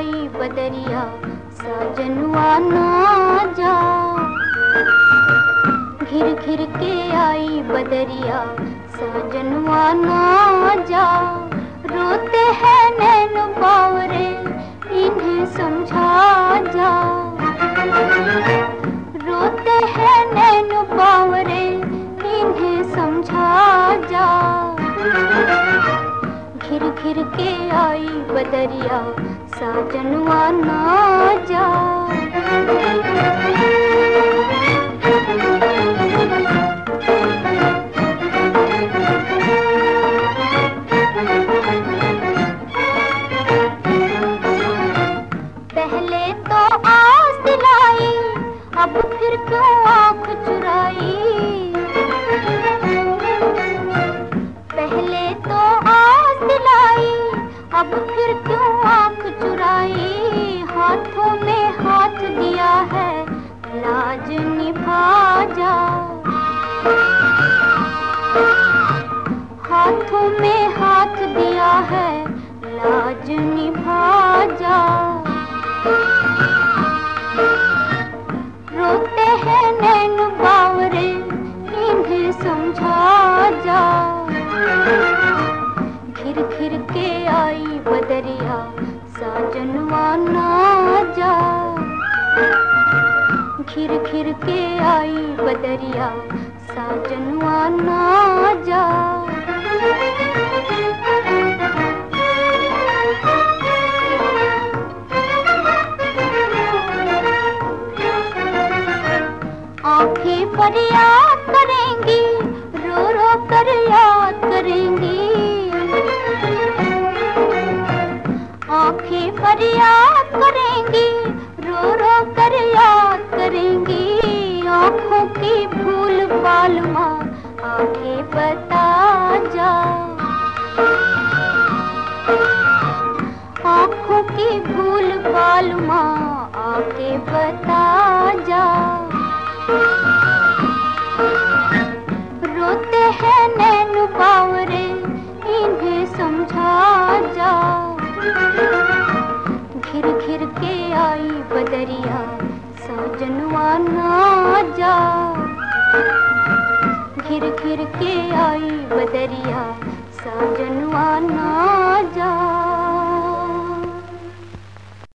आई बदरिया साजनुआ ना जा। घिर घिर के आई बदरिया साजनुआ ना जा। रोते हैं नैन बावरे इन्हें समझा जा। रोते हैं नैन बावरे इन्हें समझा जा। घिर घिर के आई बदरिया ना पहले तो अब फिर क्यों आँख चुराई। पहले तो अब फिर क्यों घिर के आई बदरिया साजनवा ना जा। घिर घिर के आई बदरिया साजनवा ना जा आँखें फरियाद करेंगी, रो रो कर याद करेंगी। आँखें फरियाद करेंगी, रो रो कर याद करेंगी। आँखों की भूल पालमा आगे बता जा। आँखों की भूल पालमा आगे बता घिर के आई बदरिया साजनवा ना जा। घिर घिर के आई बदरिया साजनवा ना